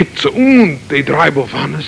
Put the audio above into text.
kippt sie um, die drei Bofanes.